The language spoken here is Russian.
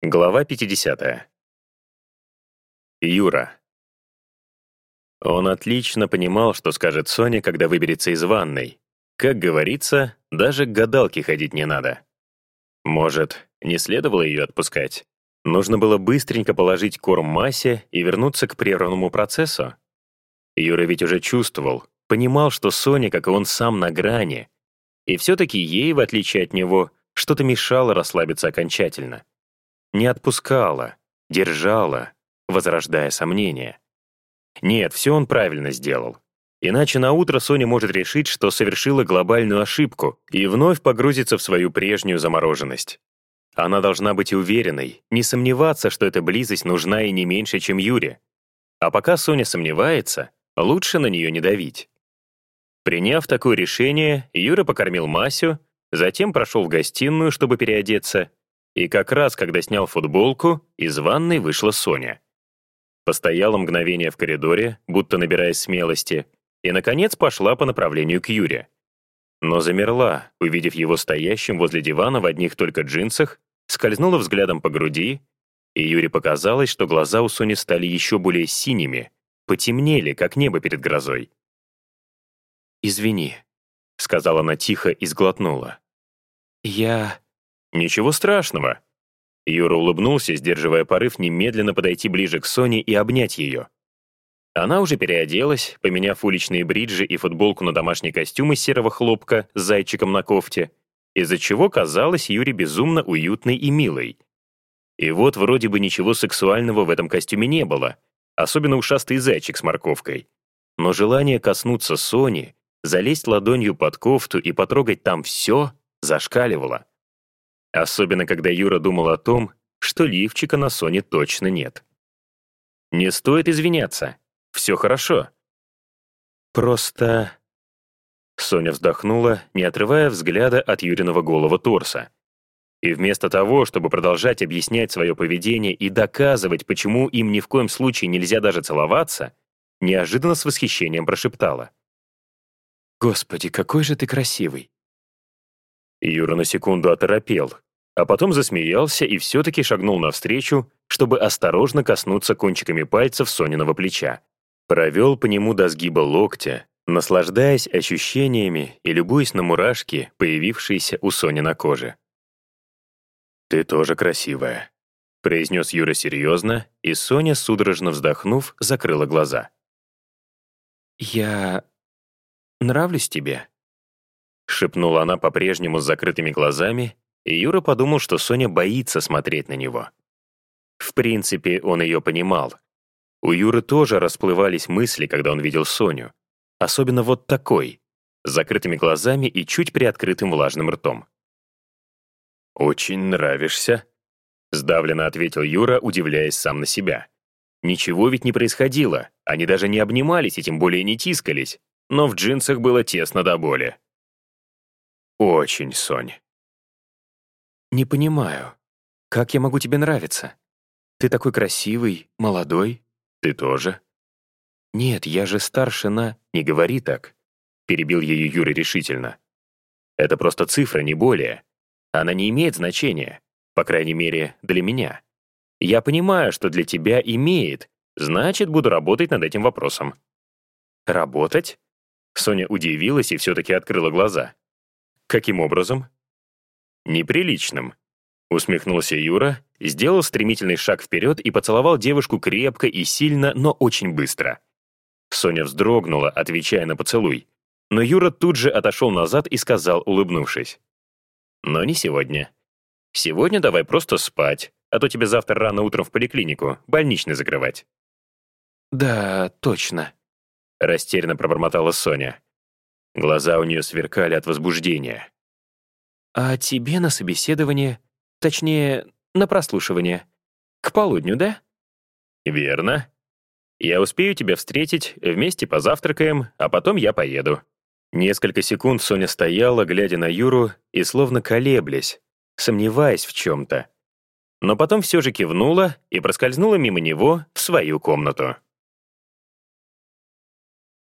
Глава 50. Юра. Он отлично понимал, что скажет Соня, когда выберется из ванной. Как говорится, даже к гадалке ходить не надо. Может, не следовало ее отпускать? Нужно было быстренько положить корм массе и вернуться к прерванному процессу? Юра ведь уже чувствовал, понимал, что Соня, как и он сам, на грани. И все-таки ей, в отличие от него, что-то мешало расслабиться окончательно не отпускала, держала, возрождая сомнения. Нет, все он правильно сделал. Иначе на утро Соня может решить, что совершила глобальную ошибку и вновь погрузится в свою прежнюю замороженность. Она должна быть уверенной, не сомневаться, что эта близость нужна и не меньше, чем Юре. А пока Соня сомневается, лучше на нее не давить. Приняв такое решение, Юра покормил Масю, затем прошел в гостиную, чтобы переодеться, и как раз, когда снял футболку, из ванной вышла Соня. Постояла мгновение в коридоре, будто набираясь смелости, и, наконец, пошла по направлению к Юре. Но замерла, увидев его стоящим возле дивана в одних только джинсах, скользнула взглядом по груди, и Юре показалось, что глаза у Сони стали еще более синими, потемнели, как небо перед грозой. «Извини», — сказала она тихо и сглотнула. «Я...» «Ничего страшного». Юра улыбнулся, сдерживая порыв немедленно подойти ближе к Соне и обнять ее. Она уже переоделась, поменяв уличные бриджи и футболку на домашний костюм из серого хлопка с зайчиком на кофте, из-за чего казалась Юре безумно уютной и милой. И вот вроде бы ничего сексуального в этом костюме не было, особенно ушастый зайчик с морковкой. Но желание коснуться Сони, залезть ладонью под кофту и потрогать там все зашкаливало. Особенно, когда Юра думал о том, что лифчика на Соне точно нет. Не стоит извиняться. Все хорошо. Просто... Соня вздохнула, не отрывая взгляда от Юриного голого торса. И вместо того, чтобы продолжать объяснять свое поведение и доказывать, почему им ни в коем случае нельзя даже целоваться, неожиданно с восхищением прошептала. «Господи, какой же ты красивый!» Юра на секунду оторопел, а потом засмеялся и все-таки шагнул навстречу, чтобы осторожно коснуться кончиками пальцев Сониного плеча. Провел по нему до сгиба локтя, наслаждаясь ощущениями и любуясь на мурашки, появившиеся у Сони на коже. «Ты тоже красивая», — произнес Юра серьезно, и Соня, судорожно вздохнув, закрыла глаза. «Я нравлюсь тебе?» шепнула она по-прежнему с закрытыми глазами, и Юра подумал, что Соня боится смотреть на него. В принципе, он ее понимал. У Юры тоже расплывались мысли, когда он видел Соню. Особенно вот такой, с закрытыми глазами и чуть приоткрытым влажным ртом. «Очень нравишься», — сдавленно ответил Юра, удивляясь сам на себя. Ничего ведь не происходило, они даже не обнимались и тем более не тискались, но в джинсах было тесно до боли. «Очень, Сонь». «Не понимаю, как я могу тебе нравиться? Ты такой красивый, молодой. Ты тоже?» «Нет, я же старше на...» «Не говори так», — перебил ее Юра решительно. «Это просто цифра, не более. Она не имеет значения, по крайней мере, для меня. Я понимаю, что для тебя имеет, значит, буду работать над этим вопросом». «Работать?» Соня удивилась и все-таки открыла глаза. Каким образом? Неприличным. Усмехнулся Юра, сделал стремительный шаг вперед и поцеловал девушку крепко и сильно, но очень быстро. Соня вздрогнула, отвечая на поцелуй. Но Юра тут же отошел назад и сказал, улыбнувшись. «Но не сегодня. Сегодня давай просто спать, а то тебе завтра рано утром в поликлинику, больничный закрывать». «Да, точно», — растерянно пробормотала Соня. Глаза у нее сверкали от возбуждения. «А тебе на собеседование, точнее, на прослушивание, к полудню, да?» «Верно. Я успею тебя встретить, вместе позавтракаем, а потом я поеду». Несколько секунд Соня стояла, глядя на Юру и словно колеблясь, сомневаясь в чем-то. Но потом все же кивнула и проскользнула мимо него в свою комнату.